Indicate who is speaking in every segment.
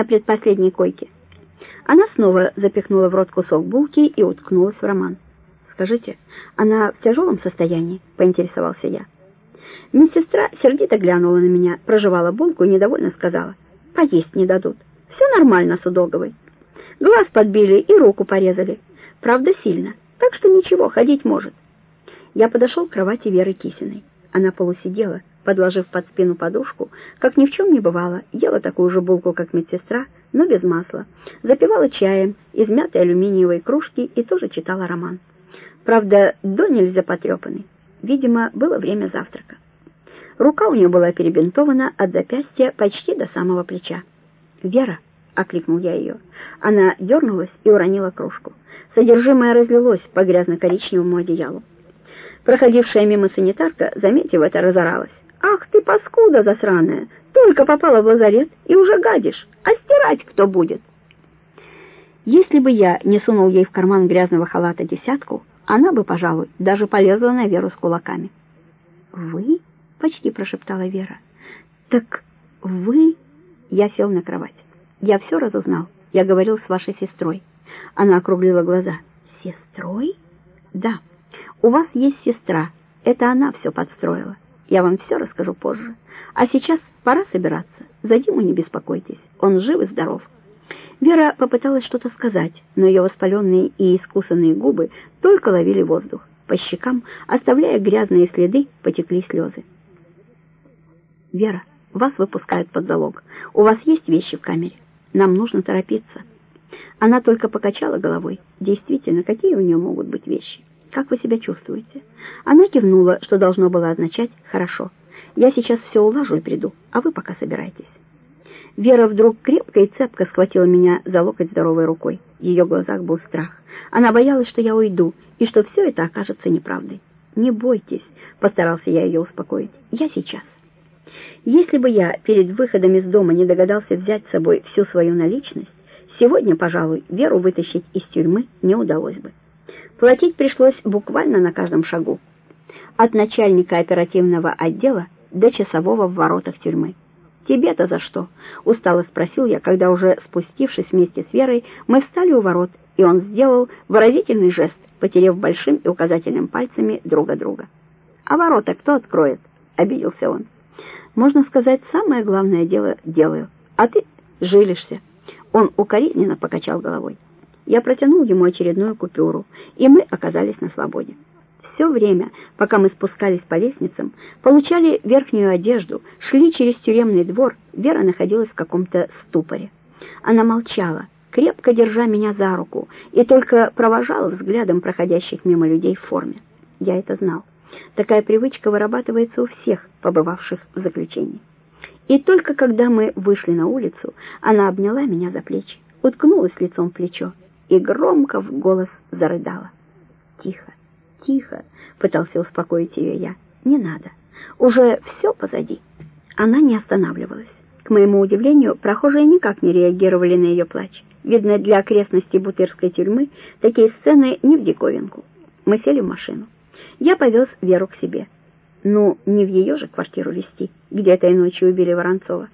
Speaker 1: на предпоследней койке. Она снова запихнула в рот кусок булки и уткнулась в роман. «Скажите, она в тяжелом состоянии?» — поинтересовался я. Медсестра сердито глянула на меня, прожевала булку и недовольно сказала. «Поесть не дадут. Все нормально с Удоговой. Глаз подбили и руку порезали. Правда, сильно, так что ничего, ходить может». Я подошел к кровати Веры Кисиной. Она полусидела, подложив под спину подушку, как ни в чем не бывало, ела такую же булку, как медсестра, но без масла, запивала чаем из мятой алюминиевой кружки и тоже читала роман. Правда, до нельзя потрепанный. Видимо, было время завтрака. Рука у нее была перебинтована от запястья почти до самого плеча. «Вера!» — окликнул я ее. Она дернулась и уронила кружку. Содержимое разлилось по грязно-коричневому одеялу. Проходившая мимо санитарка, заметив это, разоралась. «Ах ты, паскуда засраная! Только попала в лазарет и уже гадишь! А стирать кто будет?» Если бы я не сунул ей в карман грязного халата десятку, она бы, пожалуй, даже полезла на Веру с кулаками. «Вы?» — почти прошептала Вера. «Так вы...» Я сел на кровать. «Я все разузнал. Я говорил с вашей сестрой». Она округлила глаза. «Сестрой?» «Да. У вас есть сестра. Это она все подстроила. Я вам все расскажу позже. А сейчас пора собираться. За Диму не беспокойтесь. Он жив и здоров». Вера попыталась что-то сказать, но ее воспаленные и искусанные губы только ловили воздух. По щекам, оставляя грязные следы, потекли слезы. «Вера, вас выпускают под залог. У вас есть вещи в камере? Нам нужно торопиться». Она только покачала головой. Действительно, какие у нее могут быть вещи? Как вы себя чувствуете? Она кивнула, что должно было означать «хорошо». Я сейчас все улажу и приду, а вы пока собирайтесь. Вера вдруг крепко и цепко схватила меня за локоть здоровой рукой. В ее глазах был страх. Она боялась, что я уйду, и что все это окажется неправдой. «Не бойтесь», — постарался я ее успокоить. «Я сейчас». Если бы я перед выходом из дома не догадался взять с собой всю свою наличность, сегодня, пожалуй, Веру вытащить из тюрьмы не удалось бы. Платить пришлось буквально на каждом шагу. От начальника оперативного отдела до часового в воротах тюрьмы. «Тебе-то за что?» — устало спросил я, когда уже спустившись вместе с Верой, мы встали у ворот, и он сделал выразительный жест, потеряв большим и указательным пальцами друга друга. «А ворота кто откроет?» — обиделся он. «Можно сказать, самое главное дело делаю, а ты жилишься». Он укоризненно покачал головой. Я протянул ему очередную купюру, и мы оказались на свободе все время, пока мы спускались по лестницам, получали верхнюю одежду, шли через тюремный двор, Вера находилась в каком-то ступоре. Она молчала, крепко держа меня за руку, и только провожала взглядом проходящих мимо людей в форме. Я это знал. Такая привычка вырабатывается у всех, побывавших в заключении. И только когда мы вышли на улицу, она обняла меня за плечи, уткнулась лицом в плечо и громко в голос зарыдала. Тихо, тихо, пытался успокоить ее я. Не надо. Уже все позади. Она не останавливалась. К моему удивлению, прохожие никак не реагировали на ее плач. Видно, для окрестностей Бутырской тюрьмы такие сцены не в диковинку. Мы сели в машину. Я повез Веру к себе. Ну, не в ее же квартиру вести, где этой ночью убили Воронцова.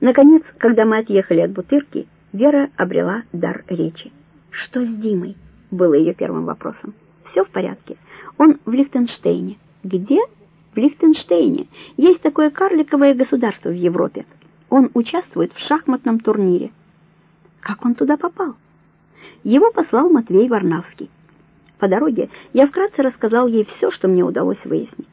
Speaker 1: Наконец, когда мы отъехали от Бутырки, Вера обрела дар речи. «Что с Димой?» — было ее первым вопросом. «Все в порядке. Он в Лихтенштейне. Где? В Лихтенштейне. Есть такое карликовое государство в Европе. Он участвует в шахматном турнире. Как он туда попал? Его послал Матвей Варнавский. По дороге я вкратце рассказал ей все, что мне удалось выяснить.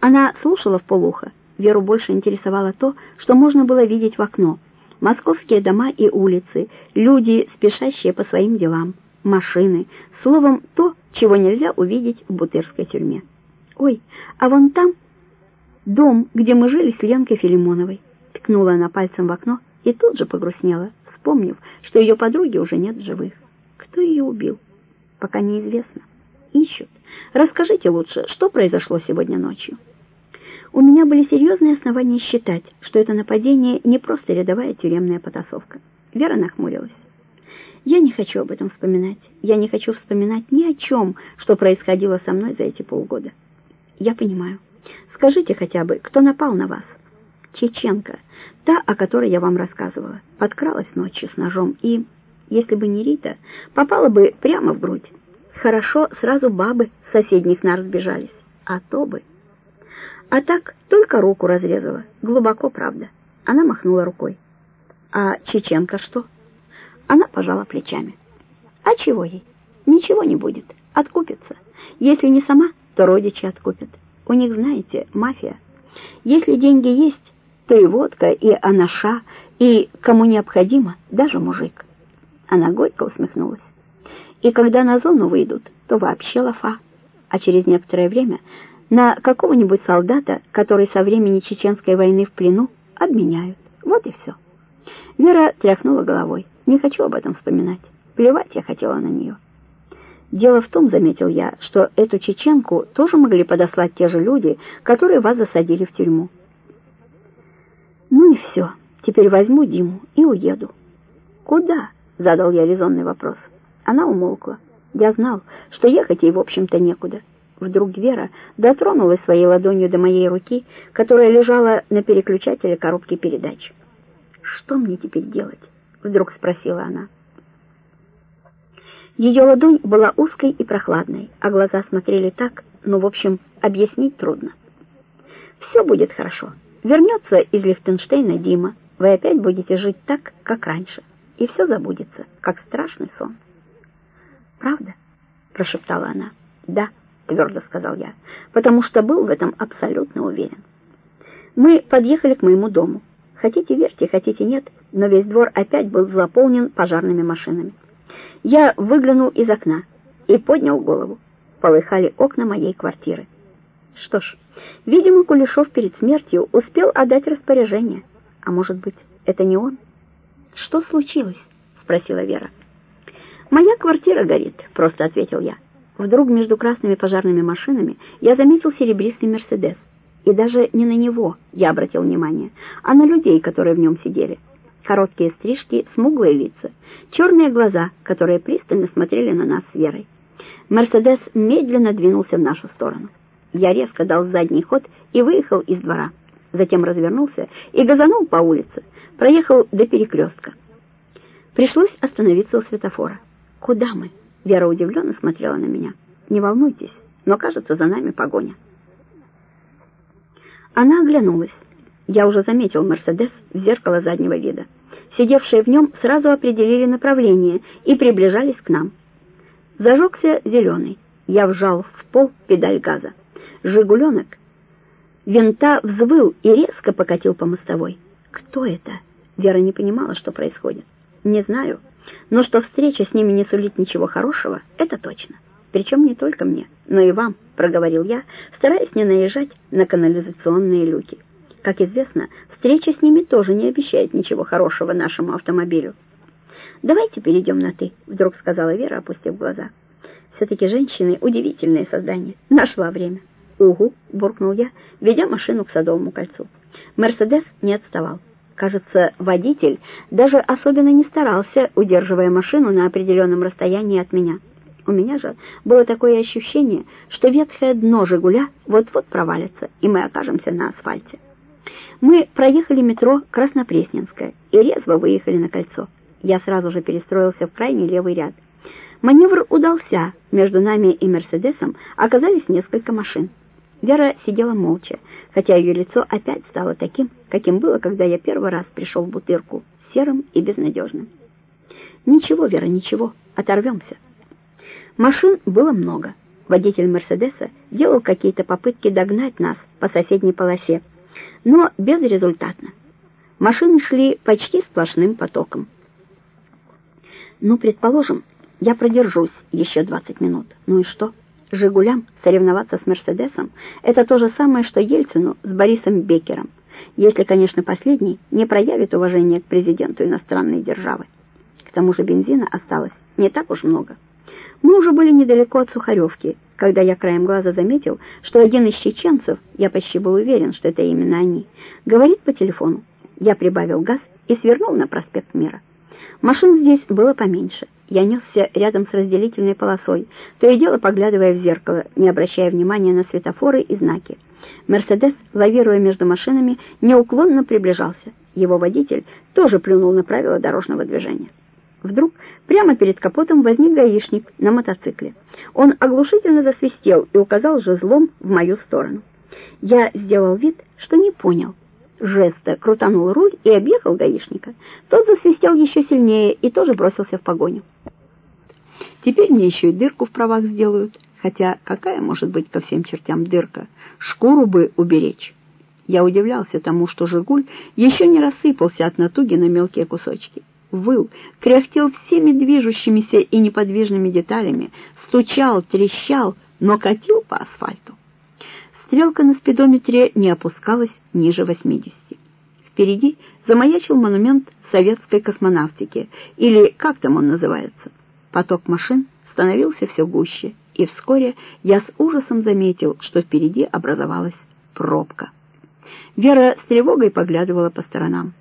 Speaker 1: Она слушала в полухо. Веру больше интересовало то, что можно было видеть в окно. Московские дома и улицы, люди, спешащие по своим делам машины, словом, то, чего нельзя увидеть в Бутырской тюрьме. «Ой, а вон там дом, где мы жили с Ленкой Филимоновой», ткнула она пальцем в окно и тут же погрустнела, вспомнив, что ее подруги уже нет живых. Кто ее убил? Пока неизвестно. Ищут. Расскажите лучше, что произошло сегодня ночью. У меня были серьезные основания считать, что это нападение не просто рядовая тюремная потасовка. Вера нахмурилась. Я не хочу об этом вспоминать. Я не хочу вспоминать ни о чем, что происходило со мной за эти полгода. Я понимаю. Скажите хотя бы, кто напал на вас? Чеченка, та, о которой я вам рассказывала, подкралась ночью с ножом и, если бы не Рита, попала бы прямо в грудь. Хорошо, сразу бабы соседних нар сбежались, а то бы... А так только руку разрезала, глубоко, правда. Она махнула рукой. А Чеченка что? Она пожала плечами. А чего ей? Ничего не будет, откупится. Если не сама, то родичи откупят. У них, знаете, мафия. Если деньги есть, то и водка, и анаша, и, кому необходимо, даже мужик. Она горько усмехнулась. И когда на зону выйдут, то вообще лафа. А через некоторое время на какого-нибудь солдата, который со времени Чеченской войны в плену, обменяют. Вот и все. Вера тряхнула головой. Не хочу об этом вспоминать. Плевать я хотела на нее. Дело в том, заметил я, что эту чеченку тоже могли подослать те же люди, которые вас засадили в тюрьму. Ну и все. Теперь возьму Диму и уеду. Куда? Задал я резонный вопрос. Она умолкла. Я знал, что ехать ей, в общем-то, некуда. Вдруг Вера дотронулась своей ладонью до моей руки, которая лежала на переключателе коробки передач. «Что мне теперь делать?» — вдруг спросила она. Ее ладонь была узкой и прохладной, а глаза смотрели так, ну, в общем, объяснить трудно. «Все будет хорошо. Вернется из Лихтенштейна Дима. Вы опять будете жить так, как раньше, и все забудется, как страшный сон». «Правда?» — прошептала она. «Да», — твердо сказал я, потому что был в этом абсолютно уверен. Мы подъехали к моему дому. Хотите верьте, хотите нет, но весь двор опять был заполнен пожарными машинами. Я выглянул из окна и поднял голову. Полыхали окна моей квартиры. Что ж, видимо, Кулешов перед смертью успел отдать распоряжение. А может быть, это не он? Что случилось? спросила Вера. Моя квартира горит, просто ответил я. Вдруг между красными пожарными машинами я заметил серебристый Мерседес. И даже не на него я обратил внимание, а на людей, которые в нем сидели короткие стрижки, смуглые лица, черные глаза, которые пристально смотрели на нас с Верой. Мерседес медленно двинулся в нашу сторону. Я резко дал задний ход и выехал из двора. Затем развернулся и газанул по улице, проехал до перекрестка. Пришлось остановиться у светофора. «Куда мы?» Вера удивленно смотрела на меня. «Не волнуйтесь, но, кажется, за нами погоня». Она оглянулась. Я уже заметил Мерседес в зеркало заднего вида. Сидевшие в нем сразу определили направление и приближались к нам. Зажегся зеленый. Я вжал в пол педаль газа. «Жигуленок» винта взвыл и резко покатил по мостовой. «Кто это?» Вера не понимала, что происходит. «Не знаю, но что встреча с ними не сулит ничего хорошего, это точно. Причем не только мне, но и вам», — проговорил я, стараясь не наезжать на канализационные люки. Как известно, встреча с ними тоже не обещает ничего хорошего нашему автомобилю. «Давайте перейдем на «ты», — вдруг сказала Вера, опустив глаза. «Все-таки женщины — удивительные создания. Нашла время». «Угу», — буркнул я, ведя машину к Садовому кольцу. Мерседес не отставал. Кажется, водитель даже особенно не старался, удерживая машину на определенном расстоянии от меня. У меня же было такое ощущение, что ветхое дно «Жигуля» вот-вот провалится, и мы окажемся на асфальте. Мы проехали метро Краснопресненское и резво выехали на кольцо. Я сразу же перестроился в крайний левый ряд. Маневр удался. Между нами и Мерседесом оказались несколько машин. Вера сидела молча, хотя ее лицо опять стало таким, каким было, когда я первый раз пришел в Бутырку, серым и безнадежным. «Ничего, Вера, ничего, оторвемся». Машин было много. Водитель Мерседеса делал какие-то попытки догнать нас по соседней полосе, но безрезультатно. Машины шли почти сплошным потоком. Ну, предположим, я продержусь еще 20 минут. Ну и что? «Жигулям» соревноваться с «Мерседесом» — это то же самое, что Ельцину с Борисом Бекером, если, конечно, последний не проявит уважение к президенту иностранной державы. К тому же бензина осталось не так уж много. Мы уже были недалеко от Сухаревки, когда я краем глаза заметил, что один из чеченцев, я почти был уверен, что это именно они, говорит по телефону. Я прибавил газ и свернул на проспект Мира. Машин здесь было поменьше. Я несся рядом с разделительной полосой, то и дело поглядывая в зеркало, не обращая внимания на светофоры и знаки. «Мерседес», лавируя между машинами, неуклонно приближался. Его водитель тоже плюнул на правила дорожного движения. Вдруг прямо перед капотом возник гаишник на мотоцикле. Он оглушительно засвистел и указал жезлом в мою сторону. Я сделал вид, что не понял. Жеста крутанул руль и объехал гаишника. Тот засвистел еще сильнее и тоже бросился в погоню. Теперь мне еще и дырку в правах сделают. Хотя какая может быть по всем чертям дырка? Шкуру бы уберечь. Я удивлялся тому, что «Жигуль» еще не рассыпался от натуги на мелкие кусочки выл, кряхтел всеми движущимися и неподвижными деталями, стучал, трещал, но катил по асфальту. Стрелка на спидометре не опускалась ниже 80. Впереди замаячил монумент советской космонавтики, или как там он называется. Поток машин становился все гуще, и вскоре я с ужасом заметил, что впереди образовалась пробка. Вера с тревогой поглядывала по сторонам.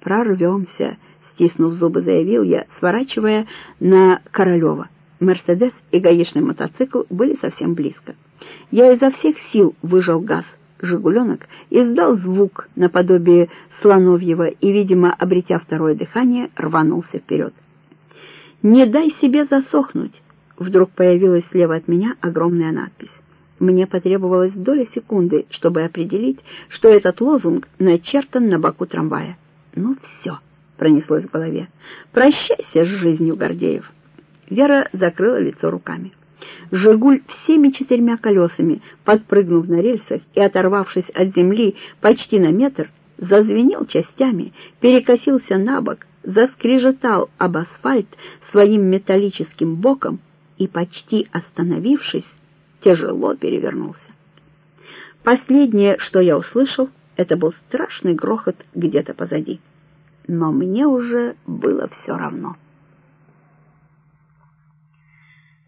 Speaker 1: «Прорвемся!» Стиснув зубы, заявил я, сворачивая на Королева. Мерседес и гаишный мотоцикл были совсем близко. Я изо всех сил выжал газ. «Жигуленок» издал звук наподобие слоновьего и, видимо, обретя второе дыхание, рванулся вперед. «Не дай себе засохнуть!» Вдруг появилась слева от меня огромная надпись. Мне потребовалось доля секунды, чтобы определить, что этот лозунг начертан на боку трамвая. Ну все пронеслось в голове. «Прощайся с жизнью, Гордеев!» Вера закрыла лицо руками. «Жигуль» всеми четырьмя колесами, подпрыгнув на рельсах и оторвавшись от земли почти на метр, зазвенел частями, перекосился на бок, заскрежетал об асфальт своим металлическим боком и, почти остановившись, тяжело перевернулся. Последнее, что я услышал, это был страшный грохот где-то позади но мне уже было все равно.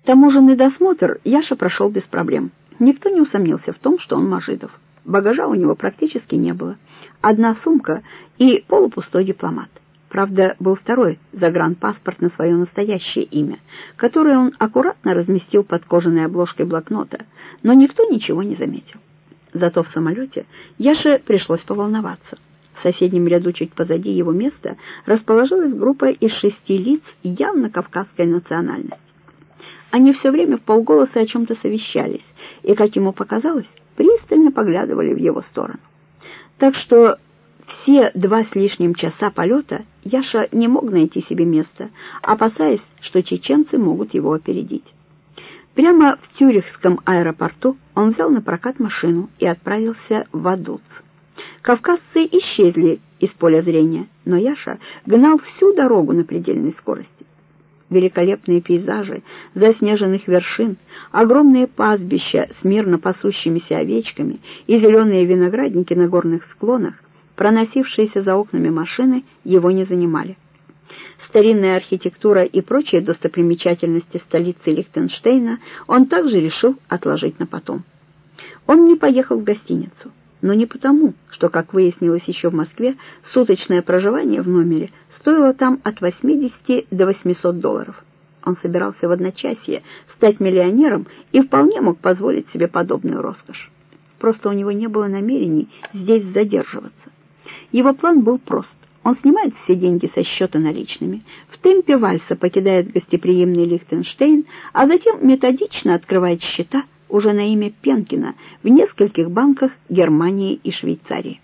Speaker 1: Таможенный досмотр Яша прошел без проблем. Никто не усомнился в том, что он Мажидов. Багажа у него практически не было. Одна сумка и полупустой дипломат. Правда, был второй загранпаспорт на свое настоящее имя, которое он аккуратно разместил под кожаной обложкой блокнота, но никто ничего не заметил. Зато в самолете Яше пришлось поволноваться. В соседнем ряду чуть позади его места расположилась группа из шести лиц явно кавказской национальности. Они все время в полголоса о чем-то совещались и, как ему показалось, пристально поглядывали в его сторону. Так что все два с лишним часа полета Яша не мог найти себе места, опасаясь, что чеченцы могут его опередить. Прямо в Тюрихском аэропорту он взял на прокат машину и отправился в Адуц. Кавказцы исчезли из поля зрения, но Яша гнал всю дорогу на предельной скорости. Великолепные пейзажи заснеженных вершин, огромные пастбища с мирно пасущимися овечками и зеленые виноградники на горных склонах, проносившиеся за окнами машины, его не занимали. Старинная архитектура и прочие достопримечательности столицы Лихтенштейна он также решил отложить на потом. Он не поехал в гостиницу но не потому, что, как выяснилось еще в Москве, суточное проживание в номере стоило там от 80 до 800 долларов. Он собирался в одночасье стать миллионером и вполне мог позволить себе подобную роскошь. Просто у него не было намерений здесь задерживаться. Его план был прост. Он снимает все деньги со счета наличными, в темпе вальса покидает гостеприимный Лихтенштейн, а затем методично открывает счета – уже на имя Пенкина в нескольких банках Германии и Швейцарии.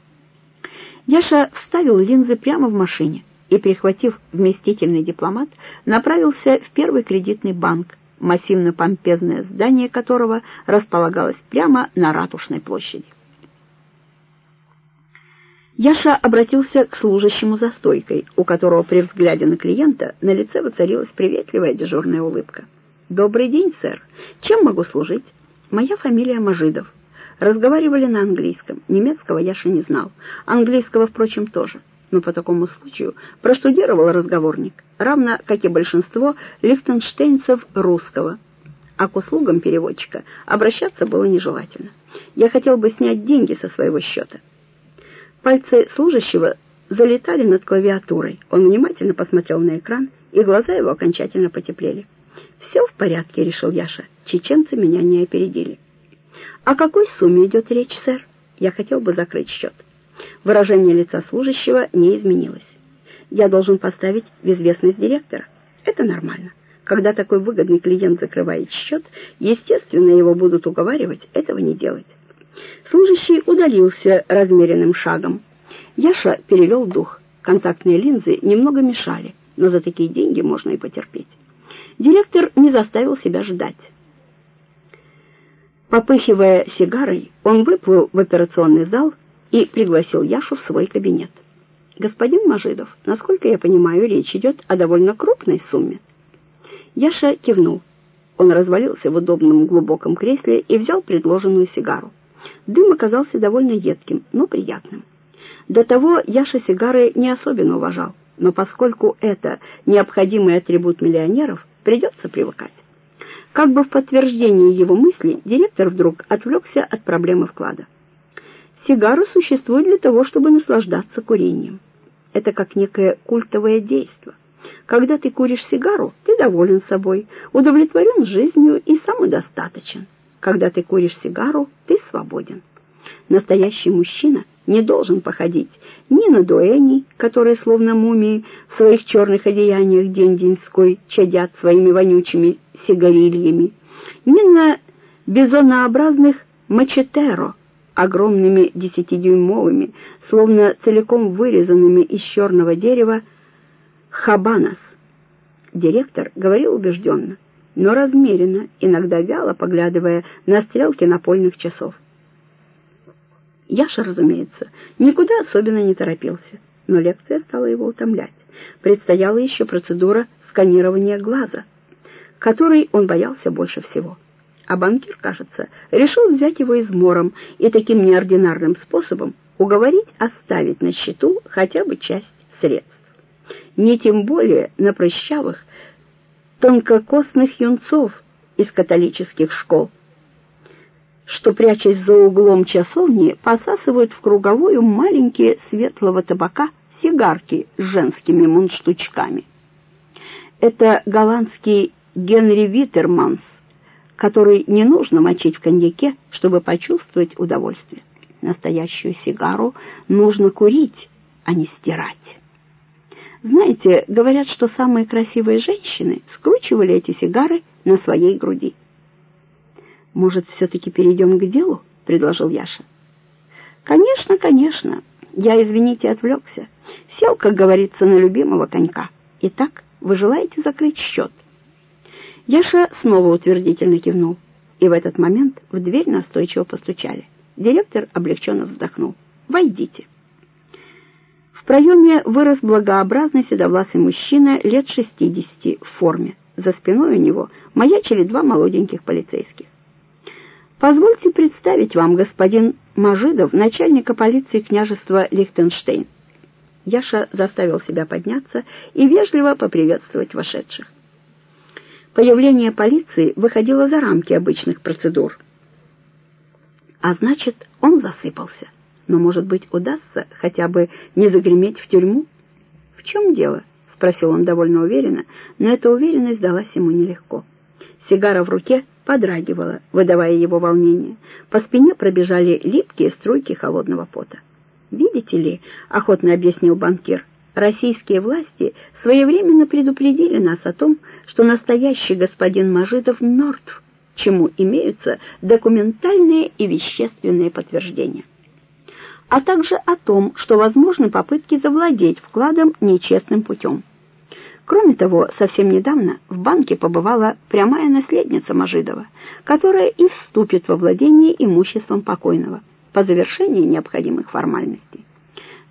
Speaker 1: Яша вставил линзы прямо в машине и, прихватив вместительный дипломат, направился в первый кредитный банк, массивно-помпезное здание которого располагалось прямо на Ратушной площади. Яша обратился к служащему за стойкой, у которого при взгляде на клиента на лице воцарилась приветливая дежурная улыбка. «Добрый день, сэр. Чем могу служить?» Моя фамилия Мажидов. Разговаривали на английском. Немецкого Яша не знал. Английского, впрочем, тоже. Но по такому случаю проштудировал разговорник, равно как и большинство лихтенштейнцев русского. А к услугам переводчика обращаться было нежелательно. Я хотел бы снять деньги со своего счета. Пальцы служащего залетали над клавиатурой. Он внимательно посмотрел на экран, и глаза его окончательно потеплели. «Все в порядке», — решил Яша. «Чеченцы меня не опередили». «О какой сумме идет речь, сэр?» «Я хотел бы закрыть счет». Выражение лица служащего не изменилось. «Я должен поставить в известность директора. Это нормально. Когда такой выгодный клиент закрывает счет, естественно, его будут уговаривать этого не делать». Служащий удалился размеренным шагом. Яша перевел дух. Контактные линзы немного мешали, но за такие деньги можно и потерпеть. Директор не заставил себя ждать. Попыхивая сигарой, он выплыл в операционный зал и пригласил Яшу в свой кабинет. «Господин Мажидов, насколько я понимаю, речь идет о довольно крупной сумме». Яша кивнул. Он развалился в удобном глубоком кресле и взял предложенную сигару. Дым оказался довольно едким, но приятным. До того Яша сигары не особенно уважал, но поскольку это необходимый атрибут миллионеров, придется привыкать. Как бы в подтверждение его мысли, директор вдруг отвлекся от проблемы вклада. Сигара существует для того, чтобы наслаждаться курением. Это как некое культовое действие. Когда ты куришь сигару, ты доволен собой, удовлетворен жизнью и самодостаточен. Когда ты куришь сигару, ты свободен. Настоящий мужчина не должен походить ни на дуэней, которые, словно мумии, в своих черных одеяниях день-деньской чадят своими вонючими сигарильями, ни на бизонообразных мачетеро, огромными десятидюймовыми, словно целиком вырезанными из черного дерева, хабанас. Директор говорил убежденно но размеренно, иногда вяло поглядывая на стрелки напольных часов. Яша, разумеется, никуда особенно не торопился, но лекция стала его утомлять. Предстояла еще процедура сканирования глаза, которой он боялся больше всего. А банкир, кажется, решил взять его измором и таким неординарным способом уговорить оставить на счету хотя бы часть средств. Не тем более на прыщавых, тонкокосных юнцов из католических школ, что, прячась за углом часовни, посасывают в круговую маленькие светлого табака сигарки с женскими мундштучками. Это голландский Генри Виттерманс, который не нужно мочить в коньяке, чтобы почувствовать удовольствие. Настоящую сигару нужно курить, а не стирать. Знаете, говорят, что самые красивые женщины скручивали эти сигары на своей груди. «Может, все-таки перейдем к делу?» — предложил Яша. «Конечно, конечно. Я, извините, отвлекся. Сел, как говорится, на любимого конька. Итак, вы желаете закрыть счет?» Яша снова утвердительно кивнул, и в этот момент в дверь настойчиво постучали. Директор облегченно вздохнул. «Войдите». В проеме вырос благообразный седовласый мужчина лет шестидесяти в форме. За спиной у него маячили два молоденьких полицейских. «Позвольте представить вам господин Мажидов, начальника полиции княжества Лихтенштейн». Яша заставил себя подняться и вежливо поприветствовать вошедших. Появление полиции выходило за рамки обычных процедур. А значит, он засыпался но, может быть, удастся хотя бы не загреметь в тюрьму? В чем дело? — спросил он довольно уверенно, но эта уверенность далась ему нелегко. Сигара в руке подрагивала, выдавая его волнение. По спине пробежали липкие струйки холодного пота. «Видите ли», — охотно объяснил банкир, — «российские власти своевременно предупредили нас о том, что настоящий господин Мажидов мертв, чему имеются документальные и вещественные подтверждения а также о том, что возможны попытки завладеть вкладом нечестным путем. Кроме того, совсем недавно в банке побывала прямая наследница Мажидова, которая и вступит во владение имуществом покойного по завершении необходимых формальностей.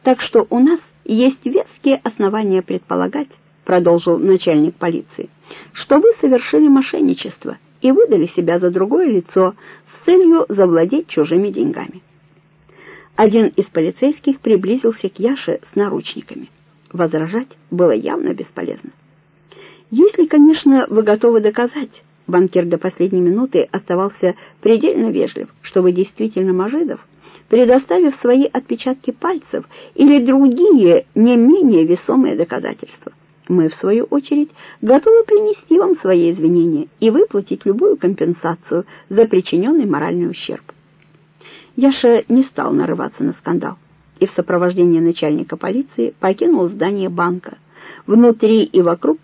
Speaker 1: Так что у нас есть веские основания предполагать, продолжил начальник полиции, что вы совершили мошенничество и выдали себя за другое лицо с целью завладеть чужими деньгами. Один из полицейских приблизился к Яше с наручниками. Возражать было явно бесполезно. «Если, конечно, вы готовы доказать...» Банкир до последней минуты оставался предельно вежлив, что вы действительно Мажидов, предоставив свои отпечатки пальцев или другие не менее весомые доказательства. Мы, в свою очередь, готовы принести вам свои извинения и выплатить любую компенсацию за причиненный моральный ущерб. Яша не стал нарываться на скандал и в сопровождении начальника полиции покинул здание банка, внутри и вокруг